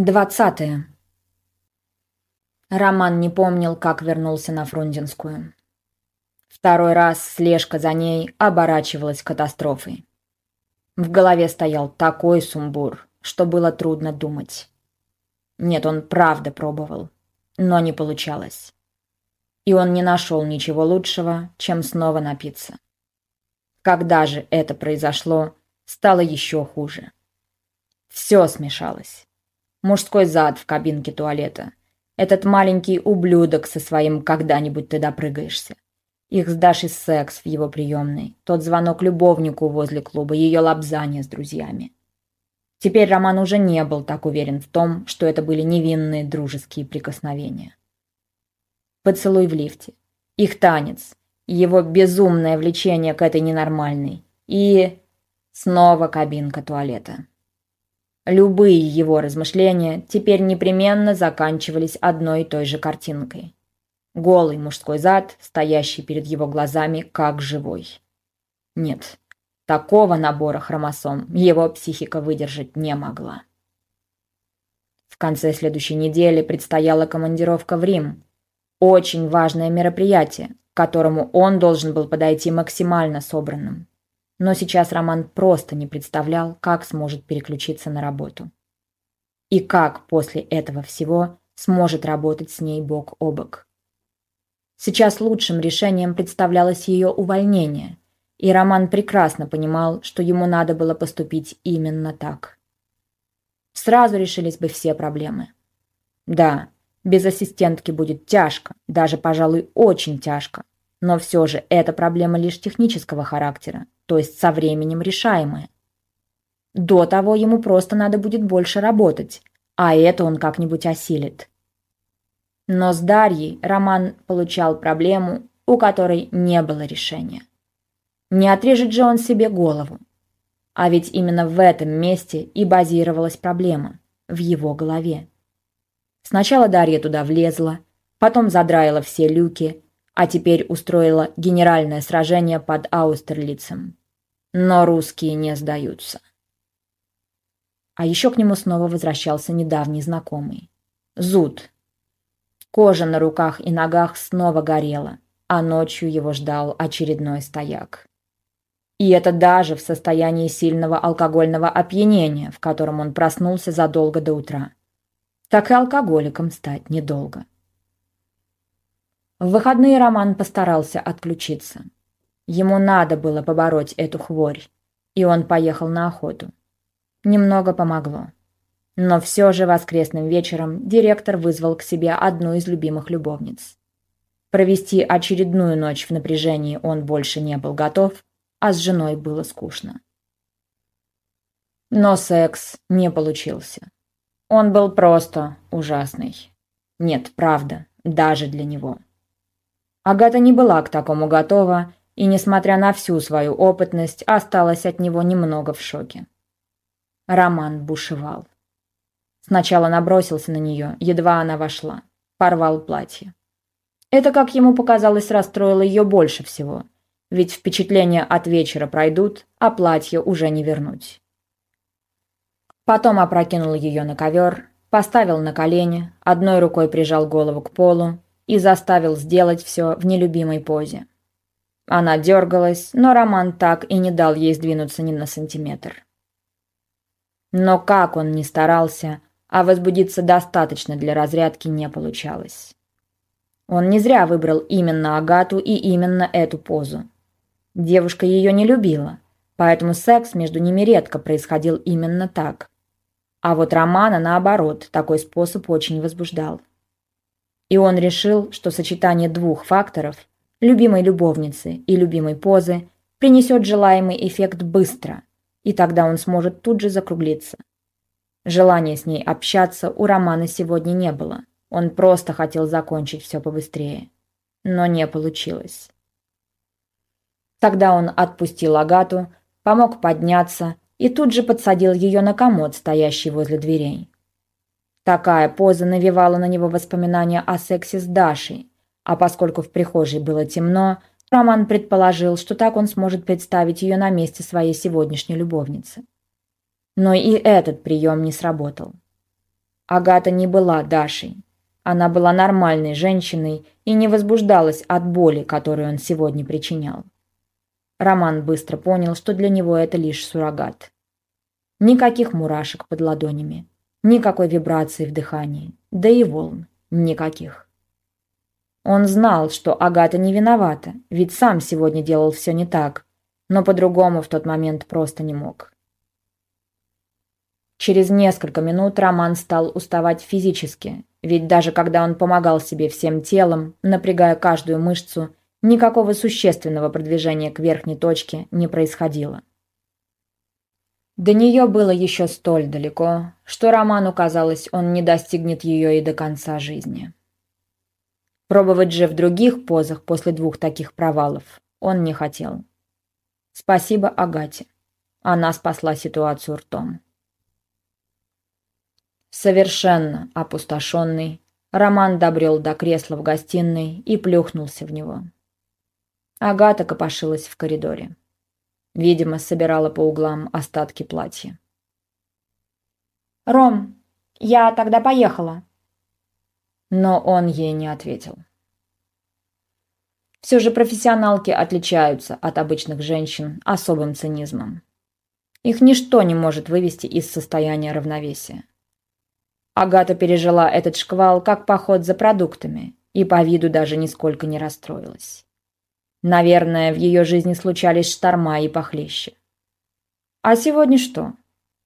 Двадцатое. Роман не помнил, как вернулся на Фрунзенскую. Второй раз слежка за ней оборачивалась катастрофой. В голове стоял такой сумбур, что было трудно думать. Нет, он правда пробовал, но не получалось. И он не нашел ничего лучшего, чем снова напиться. Когда же это произошло, стало еще хуже. Все смешалось мужской зад в кабинке туалета. Этот маленький ублюдок со своим «когда-нибудь ты допрыгаешься». Их с Дашей секс в его приемной, тот звонок любовнику возле клуба, ее лапзание с друзьями. Теперь Роман уже не был так уверен в том, что это были невинные дружеские прикосновения. Поцелуй в лифте, их танец, его безумное влечение к этой ненормальной и снова кабинка туалета. Любые его размышления теперь непременно заканчивались одной и той же картинкой. Голый мужской зад, стоящий перед его глазами как живой. Нет, такого набора хромосом его психика выдержать не могла. В конце следующей недели предстояла командировка в Рим. Очень важное мероприятие, к которому он должен был подойти максимально собранным но сейчас Роман просто не представлял, как сможет переключиться на работу. И как после этого всего сможет работать с ней бок о бок. Сейчас лучшим решением представлялось ее увольнение, и Роман прекрасно понимал, что ему надо было поступить именно так. Сразу решились бы все проблемы. Да, без ассистентки будет тяжко, даже, пожалуй, очень тяжко, но все же эта проблема лишь технического характера, то есть со временем решаемая. До того ему просто надо будет больше работать, а это он как-нибудь осилит. Но с Дарьей Роман получал проблему, у которой не было решения. Не отрежет же он себе голову. А ведь именно в этом месте и базировалась проблема, в его голове. Сначала Дарья туда влезла, потом задраила все люки, а теперь устроила генеральное сражение под Аустерлицем. Но русские не сдаются. А еще к нему снова возвращался недавний знакомый. Зуд. Кожа на руках и ногах снова горела, а ночью его ждал очередной стояк. И это даже в состоянии сильного алкогольного опьянения, в котором он проснулся задолго до утра. Так и алкоголиком стать недолго. В выходные Роман постарался отключиться. Ему надо было побороть эту хворь, и он поехал на охоту. Немного помогло. Но все же воскресным вечером директор вызвал к себе одну из любимых любовниц. Провести очередную ночь в напряжении он больше не был готов, а с женой было скучно. Но секс не получился. Он был просто ужасный. Нет, правда, даже для него. Агата не была к такому готова и, несмотря на всю свою опытность, осталась от него немного в шоке. Роман бушевал. Сначала набросился на нее, едва она вошла, порвал платье. Это, как ему показалось, расстроило ее больше всего, ведь впечатления от вечера пройдут, а платье уже не вернуть. Потом опрокинул ее на ковер, поставил на колени, одной рукой прижал голову к полу, и заставил сделать все в нелюбимой позе. Она дергалась, но Роман так и не дал ей сдвинуться ни на сантиметр. Но как он ни старался, а возбудиться достаточно для разрядки не получалось. Он не зря выбрал именно Агату и именно эту позу. Девушка ее не любила, поэтому секс между ними редко происходил именно так. А вот Романа, наоборот, такой способ очень возбуждал. И он решил, что сочетание двух факторов – любимой любовницы и любимой позы – принесет желаемый эффект быстро, и тогда он сможет тут же закруглиться. Желания с ней общаться у Романа сегодня не было. Он просто хотел закончить все побыстрее. Но не получилось. Тогда он отпустил Агату, помог подняться и тут же подсадил ее на комод, стоящий возле дверей. Такая поза навевала на него воспоминания о сексе с Дашей, а поскольку в прихожей было темно, Роман предположил, что так он сможет представить ее на месте своей сегодняшней любовницы. Но и этот прием не сработал. Агата не была Дашей. Она была нормальной женщиной и не возбуждалась от боли, которую он сегодня причинял. Роман быстро понял, что для него это лишь суррогат. Никаких мурашек под ладонями, никакой вибрации в дыхании, да и волн никаких. Он знал, что Агата не виновата, ведь сам сегодня делал все не так, но по-другому в тот момент просто не мог. Через несколько минут Роман стал уставать физически, ведь даже когда он помогал себе всем телом, напрягая каждую мышцу, никакого существенного продвижения к верхней точке не происходило. До нее было еще столь далеко, что Роману казалось, он не достигнет ее и до конца жизни. Пробовать же в других позах после двух таких провалов он не хотел. Спасибо Агате. Она спасла ситуацию ртом. Совершенно опустошенный, Роман добрел до кресла в гостиной и плюхнулся в него. Агата копошилась в коридоре. Видимо, собирала по углам остатки платья. «Ром, я тогда поехала». Но он ей не ответил. Все же профессионалки отличаются от обычных женщин особым цинизмом. Их ничто не может вывести из состояния равновесия. Агата пережила этот шквал как поход за продуктами и по виду даже нисколько не расстроилась. Наверное, в ее жизни случались шторма и похлеще. А сегодня что?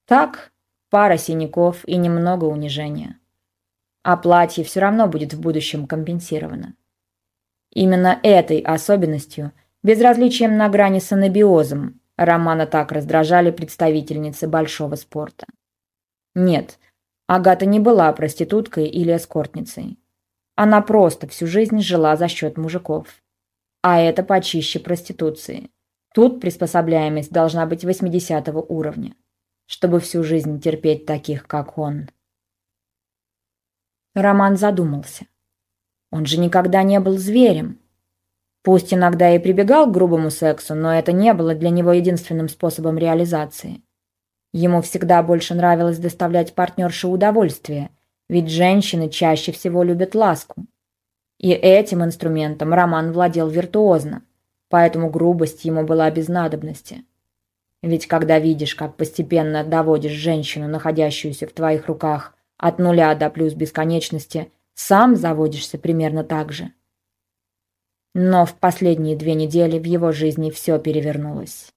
Так, пара синяков и немного унижения. А платье все равно будет в будущем компенсировано. Именно этой особенностью, безразличием на грани с анабиозом, Романа так раздражали представительницы большого спорта. Нет, Агата не была проституткой или эскортницей. Она просто всю жизнь жила за счет мужиков. А это почище проституции. Тут приспособляемость должна быть 80 уровня, чтобы всю жизнь терпеть таких, как он. Роман задумался. Он же никогда не был зверем. Пусть иногда и прибегал к грубому сексу, но это не было для него единственным способом реализации. Ему всегда больше нравилось доставлять партнерше удовольствие, ведь женщины чаще всего любят ласку. И этим инструментом Роман владел виртуозно, поэтому грубость ему была без надобности. Ведь когда видишь, как постепенно доводишь женщину, находящуюся в твоих руках, от нуля до плюс бесконечности, сам заводишься примерно так же. Но в последние две недели в его жизни все перевернулось.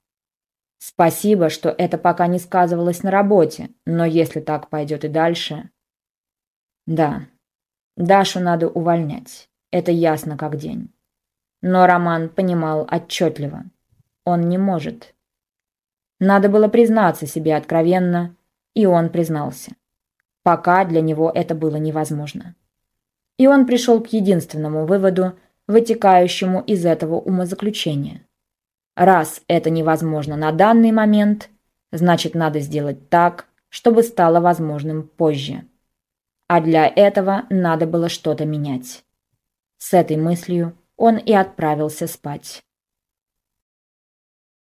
Спасибо, что это пока не сказывалось на работе, но если так пойдет и дальше... Да, Дашу надо увольнять. Это ясно как день. Но Роман понимал отчетливо. Он не может. Надо было признаться себе откровенно, и он признался. Пока для него это было невозможно. И он пришел к единственному выводу, вытекающему из этого умозаключения. Раз это невозможно на данный момент, значит надо сделать так, чтобы стало возможным позже. А для этого надо было что-то менять. С этой мыслью он и отправился спать.